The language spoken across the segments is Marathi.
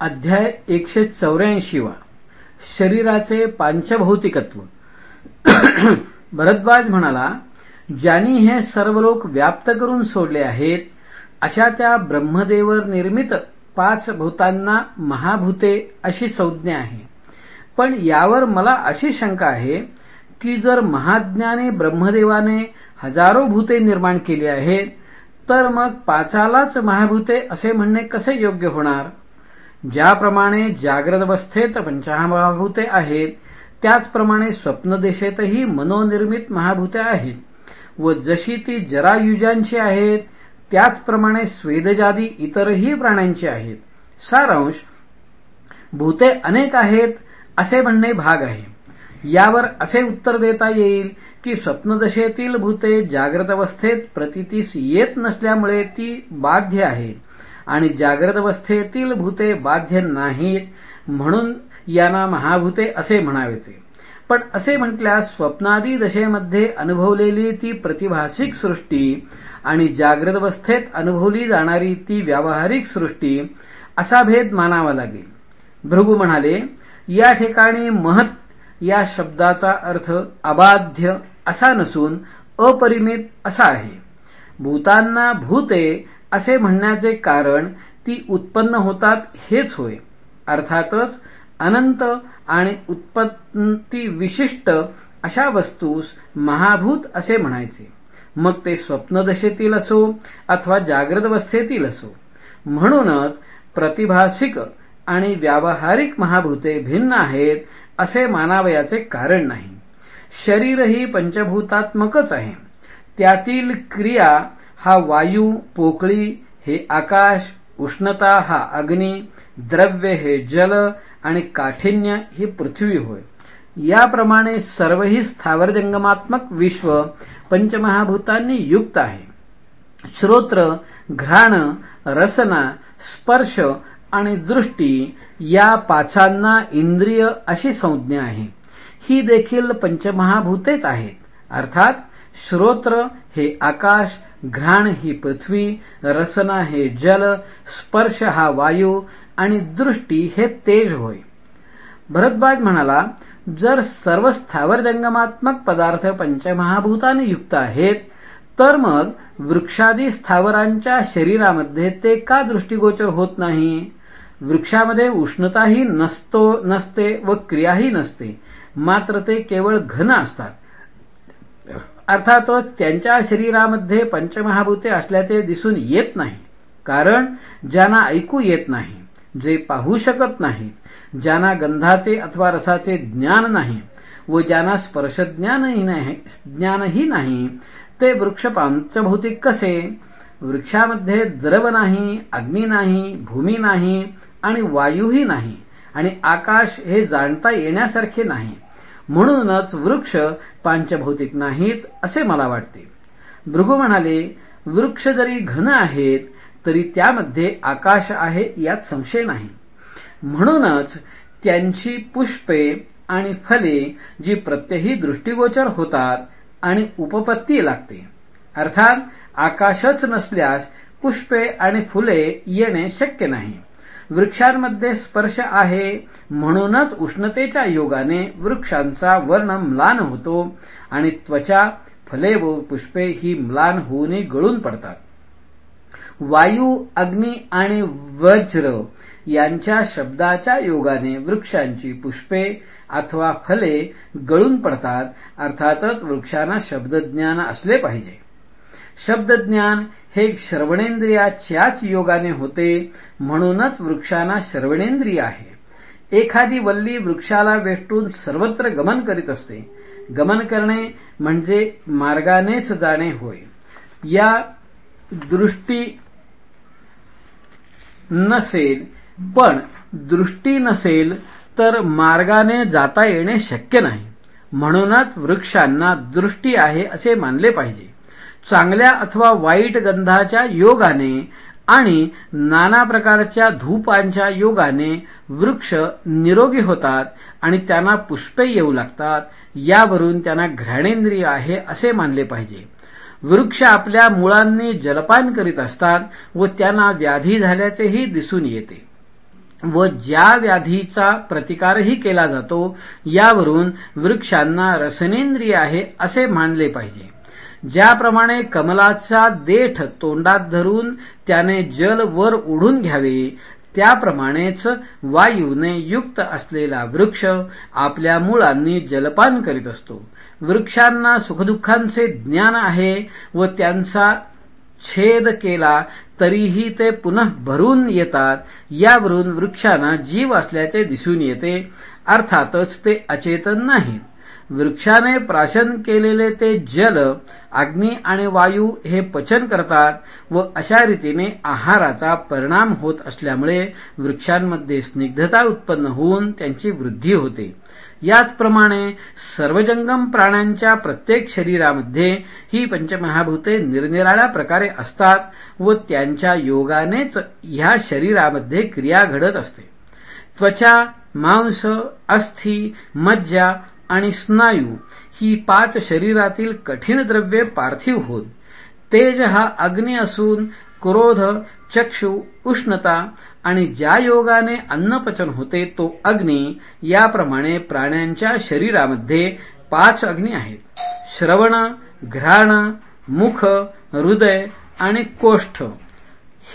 अध्याय एकशे चौऱ्याऐंशीवा शरीराचे पांचभौतिकत्व. भरद्वाज म्हणाला ज्यांनी हे सर्व लोक व्याप्त करून सोडले आहेत अशा त्या ब्रह्मदेवर निर्मित पाच भूतांना महाभूते अशी संज्ञा आहे. पण यावर मला अशी शंका आहे की जर महाज्ञाने ब्रह्मदेवाने हजारो भूते निर्माण केली आहेत तर मग पाचालाच महाभूते असे म्हणणे कसे योग्य होणार? ज्याप्रमाणे जाग्रत अवस्थेत पंचमहाभूते आहेत त्याचप्रमाणे स्वप्नदेशेतही मनोनिर्मित महाभूते आहेत. व जशी ती जरायुजांची आहेत त्याचप्रमाणे स्वेदजादी इतरही प्राण्यांची आहेत. सारांश भूते अनेक आहेत असे म्हणणे भाग आहे. यावर असे उत्तर देता येईल की स्वप्नदशेतील भूते जाग्रत अवस्थेत प्रतितीस येत नसल्यामुळे ती बाध्य आहेत. आणि जाग्रत अवस्थेतील भूते बाध्य नाहीत म्हणून यांना महाभूते असे म्हणावेचे. पण असे म्हटल्यास स्वप्नादी दशेमध्ये अनुभवलेली ती प्रतिभासिक सृष्टी आणि जागृत अवस्थेत अनुभवली जाणारी ती व्यावहारिक सृष्टी असा भेद मानावा लागेल. भृगू म्हणाले या ठिकाणी महत या शब्दाचा अर्थ अबाध्य असा नसून अपरिमित असा आहे. भूतांना भूते असे म्हणण्याचे कारण ती उत्पन्न होतात हेच होय. अर्थातच अनंत आणि उत्पत्ती विशिष्ट अशा वस्तूस महाभूत असे म्हणायचे. मग ते स्वप्नदशेतील असो अथवा जाग्रदवस्थेतील असो. म्हणूनच प्रतिभासिक आणि व्यावहारिक महाभूते भिन्न आहेत असे मानावयाचे कारण नाही. शरीरही पंचभूतात्मकच आहे. त्यातील क्रिया हा वायू पोकळी हे आकाश उष्णता हा अग्नी द्रव्य हे जल आणि काठिन्य ही पृथ्वी होय. याप्रमाणे सर्वही स्थावरजंगमात्मक विश्व पंचमहाभूतांनी युक्त आहे. श्रोत्र घ्राण रसना स्पर्श आणि दृष्टी या पाचांना इंद्रिय अशी संज्ञा आहे. ही देखील पंचमहाभूतेच आहेत. अर्थात श्रोत्र हे आकाश घ्राण ही पृथ्वी रसना हे जल स्पर्श हा वायू आणि दृष्टी हे तेज होय. भरतबाज म्हणाला जर सर्व स्थावर जंगमात्मक पदार्थ पंचमहाभूताने युक्त आहेत तर मग वृक्षादी स्थावरांच्या शरीरामध्ये ते का दृष्टिगोचर होत नाही? वृक्षामध्ये उष्णताही नसतो नसते व क्रियाही नसते मात्र ते केवळ घन असतात. अर्थातच त्यांच्या शरीरामध्ये पंचमहाभूते असल्याचे दिसून येत नाही. कारण ज्यांना ऐकू येत नाही जे पाहू शकत नाहीत ज्यांना गंधाचे अथवा रसाचे ज्ञान नाही व ज्यांना स्पर्शज्ञानही नाही ज्ञानही नाही ते वृक्ष पांचभौतिक कसे? वृक्षामध्ये द्रव नाही अग्नी नाही भूमी नाही आणि वायूही नाही आणि आकाश हे जाणता येण्यासारखे नाही. म्हणूनच वृक्ष पांचभौतिक नाहीत असे मला वाटते. भृगू म्हणाले वृक्ष जरी घन आहेत तरी त्यामध्ये आकाश आहे यात संशय नाही. म्हणूनच त्यांची पुष्पे आणि फले जी प्रत्यही दृष्टीगोचर होतात आणि उपपत्ती लागते. अर्थात आकाशच नसल्यास पुष्पे आणि फुले येणे शक्य नाही. वृक्षांमध्ये स्पर्श आहे. म्हणूनच उष्णतेच्या योगाने वृक्षांचा वर्ण म्लान होतो आणि त्वचा फले व पुष्पे ही म्लान होऊन गळून पडतात. वायू अग्नी आणि वज्र यांच्या शब्दाच्या योगाने वृक्षांची पुष्पे अथवा फले गळून पडतात. अर्थातच वृक्षांना शब्दज्ञान असले पाहिजे. शब्दज्ञान हे श्रवणेंद्रियाच्याच योगाने होते म्हणूनच वृक्षांना श्रवणेंद्रिय आहे. एखादी वल्ली वृक्षाला वेष्टून सर्वत्र गमन करीत असते. गमन करणे म्हणजे मार्गानेच जाणे होय. या दृष्टी नसेल पण दृष्टी नसेल तर मार्गाने जाता येणे शक्य नाही. म्हणूनच वृक्षांना दृष्टी आहे असे मानले पाहिजे. चांगल्या अथवा वाईट गंधाच्या योगाने आणि नाना प्रकारच्या धूपांच्या योगाने वृक्ष निरोगी होतात आणि त्यांना पुष्पे येऊ लागतात. यावरून त्यांना घ्राणेंद्रिय आहे असे मानले पाहिजे. वृक्ष आपल्या मुळांनी जलपान करीत असतात व त्यांना व्याधी झाल्याचेही दिसून येते. व ज्या व्याधीचा प्रतिकारही केला जातो यावरून वृक्षांना रसनेंद्रिय आहे असे मानले पाहिजे. ज्याप्रमाणे कमलाचा देठ तोंडात धरून त्याने जल वर ओढून घ्यावे त्याप्रमाणेच वायूने युक्त असलेला वृक्ष आपल्या मुळांनी जलपान करीत असतो. वृक्षांना सुखदुःखांचे ज्ञान आहे व त्यांचा छेद केला तरीही ते पुन्हा भरून येतात. यावरून वृक्षांना जीव असल्याचे दिसून येते. अर्थातच ते अचेतन नाहीत. वृक्षाने प्राशन केलेले ते जल अग्नी आणि वायू हे पचन करतात व अशा रीतीने आहाराचा परिणाम होत असल्यामुळे वृक्षांमध्ये स्निग्धता उत्पन्न होऊन त्यांची वृद्धी होते. याचप्रमाणे सर्वजंगम प्राण्यांच्या प्रत्येक शरीरामध्ये ही पंचमहाभूते निरनिराळ्या प्रकारे असतात व त्यांच्या योगानेच ह्या शरीरामध्ये क्रिया घडत असते. त्वचा मांस अस्थि मज्जा आणि स्नायू ही पाच शरीरातील कठीण द्रव्ये पार्थिव होत. तेज हा अग्नी असून क्रोध चक्षु उष्णता आणि ज्या योगाने अन्नपचन होते तो अग्नी याप्रमाणे प्राण्यांच्या शरीरामध्ये पाच अग्नी आहेत. श्रवण घ्राण मुख हृदय आणि कोष्ठ.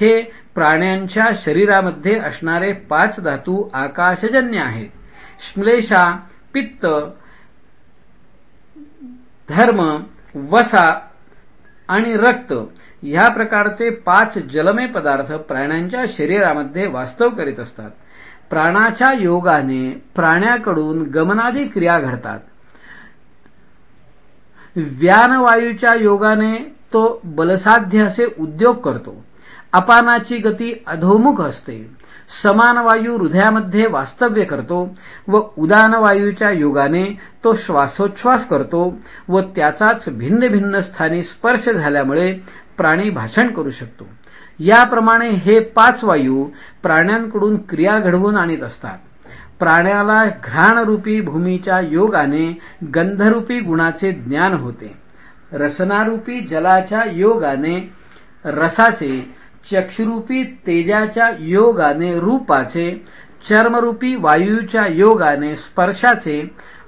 हे प्राण्यांच्या शरीरामध्ये असणारे पाच धातू आकाशजन्य आहेत. श्लेषा पित्त धर्म वसा आणि रक्त ह्या प्रकारचे पाच जलमय पदार्थ प्राण्यांच्या शरीरामध्ये वास्तव करीत असतात. प्राणाच्या योगाने प्राण्याकडून गमनादी क्रिया घडतात. व्यानवायूच्या योगाने तो बलसाध्य असे उद्योग करतो. अपानाची गती अधोमुख असते. समान वायू हृदयामध्ये वास्तव्य करतो व उदान वायूच्या योगाने तो श्वासोच्छ्वास करतो व त्याचाच भिन्न भिन्न स्थानी स्पर्श झाल्यामुळे प्राणी भाषण करू शकतो. याप्रमाणे हे पाच वायू प्राण्यांकडून क्रिया घडवून आणत असतात. प्राण्याला घ्राणरूपी भूमीच्या योगाने गंधरूपी गुणाचे ज्ञान होते. रसनारूपी जलाच्या योगाने रसाचे चक्षुरूपी तेजाच्या योगाने रूपाचे चर्मरूपी वायूच्या योगाने स्पर्शाचे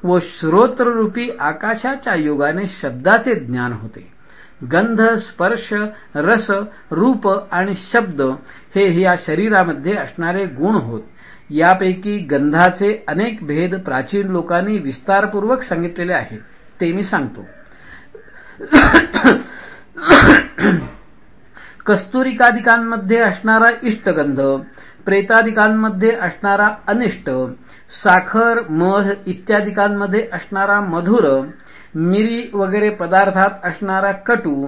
व श्रोत्ररूपी आकाशाच्या योगाने शब्दाचे ज्ञान होते. गंध स्पर्श रस रूप आणि शब्द हे या शरीरामध्ये असणारे गुण होत. यापैकी गंधाचे अनेक भेद प्राचीन लोकांनी विस्तारपूर्वक सांगितलेले आहेत ते मी सांगतो. कस्तुरिकादिकांमध्ये असणारा इष्टगंध प्रेतादिकांमध्ये असणारा अनिष्ट साखर मध इत्यादिकांमध्ये असणारा मधुर मिरी वगैरे पदार्थात असणारा कटू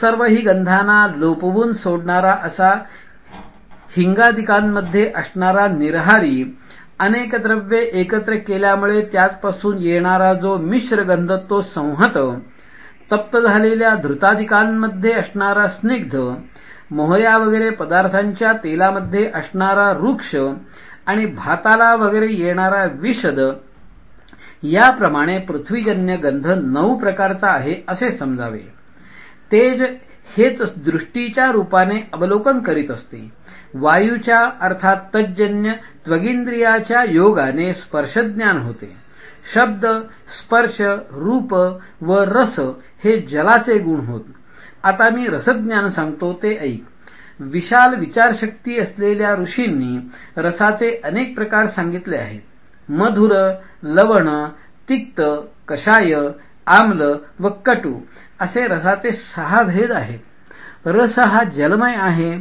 सर्व ही गंधांना लोपवून सोडणारा असा हिंगादिकांमध्ये असणारा निरहारी अनेक द्रव्ये एकत्र केल्यामुळे त्याचपासून येणारा जो मिश्रगंध तो संहत तप्त झालेल्या धृताधिकांमध्ये असणारा स्निग्ध मोहऱ्या वगैरे पदार्थांच्या तेलामध्ये असणारा वृक्ष आणि भाताला वगैरे येणारा विषद याप्रमाणे पृथ्वीजन्य गंध नऊ प्रकारचा आहे असे समजावे. तेज हेच दृष्टीच्या रूपाने अवलोकन करीत असते. वायूच्या अर्थात तज्जन्य त्वगिंद्रियाच्या योगाने स्पर्शज्ञान होते. शब्द स्पर्श रूप व रस हे जलाचे गुण होत. आता मी रसज्ञान सांगतो ते ऐक. विशाल विचारशक्ती असलेल्या ऋषींनी रसाचे अनेक प्रकार सांगितले आहेत. मधुर लवण तिक्त कषाय आम्ल व कटू असे रसाचे सहा भेद आहेत. रस हा जलमय आहे.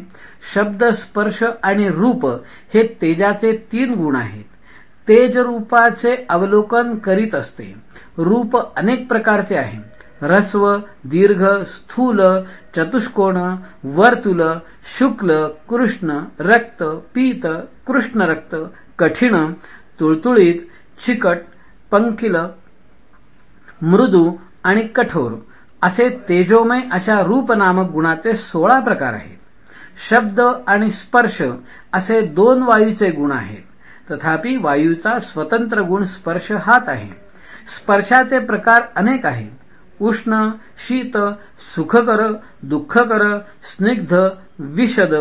शब्द स्पर्श आणि रूप हे तेजाचे तीन गुण आहेत. तेज रूपाचे अवलोकन करीत असते. रूप अनेक प्रकारचे आहे. रस्व दीर्घ स्थूल चतुष्कोण वर्तुल शुक्ल कृष्ण रक्त पीत कृष्ण रक्त कठीण तुळतुळीत चिकट पंकिल मृदू आणि कठोर. असे तेजोमय अशा रूपनामक गुणाचे सोळा प्रकार आहेत. शब्द आणि स्पर्श असे दोन वायूचे गुण आहेत. तथापि वायूचा स्वतंत्र गुण स्पर्श हाच आहे. स्पर्शाचे प्रकार अनेक आहेत. उष्ण शीत सुखकर दुःखकर स्निग्ध विशद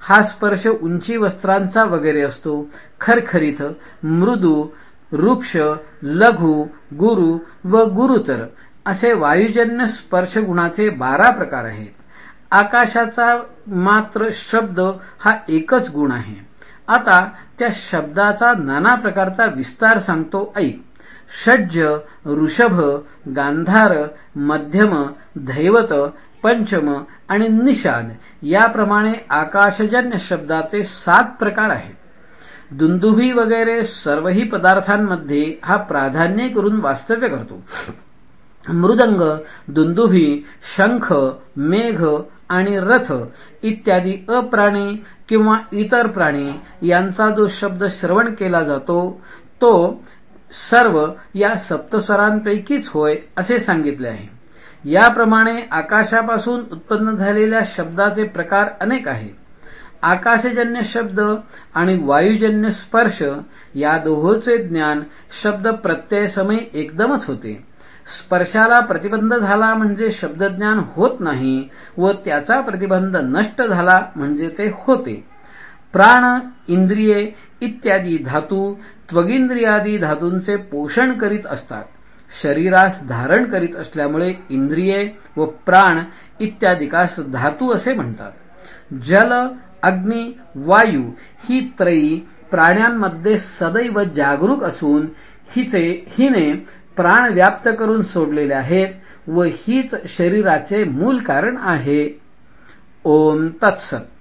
हा स्पर्श उंची वस्त्रांचा वगैरे असतो. खरखरीत मृदू वृक्ष लघु गुरु व गुरुतर असे वायुजन्य स्पर्श गुणाचे बारा प्रकार आहेत. आकाशाचा मात्र शब्द हा एकच गुण आहे. आता त्या शब्दाचा नाना प्रकारचा विस्तार सांगतो ऐक षड्ज ऋषभ गांधार मध्यम धैवत पंचम आणि निषाद याप्रमाणे आकाशजन्य शब्दाचे सात प्रकार आहेत. दुंदुभी वगैरे सर्वही पदार्थांमध्ये हा प्राधान्य करून वास्तव्य करतो. मृदंग दुंदुभी शंख मेघ आणि रथ इत्यादी अप्राणी किंवा इतर प्राणी यांचा जो शब्द श्रवण केला जातो तो सर्व या सप्तस्वरांपैकीच होय असे सांगितले आहे. याप्रमाणे आकाशापासून उत्पन्न झालेल्या शब्दाचे प्रकार अनेक आहेत आकाशजन्य शब्द आणि वायुजन्य स्पर्श या दोहोचे ज्ञान शब्द प्रत्ययसमयी एकदमच होते. स्पर्शाला प्रतिबंध झाला म्हणजे शब्दज्ञान होत नाही व त्याचा प्रतिबंध नष्ट झाला म्हणजे ते होते. प्राण इंद्रिये इत्यादी धातू त्वगिंद्रियादी धातूंचे पोषण करीत असतात. शरीरास धारण करीत असल्यामुळे इंद्रिये व प्राण इत्यादिकास धातू असे म्हणतात. जल अग्नी वायू ही त्रयी प्राण्यांमध्ये सदैव जागरूक असून हिचे हिने प्राण व्याप्त करून सोडलेले आहेत व हीच शरीराचे मूल कारण आहे. ओम तत्सत.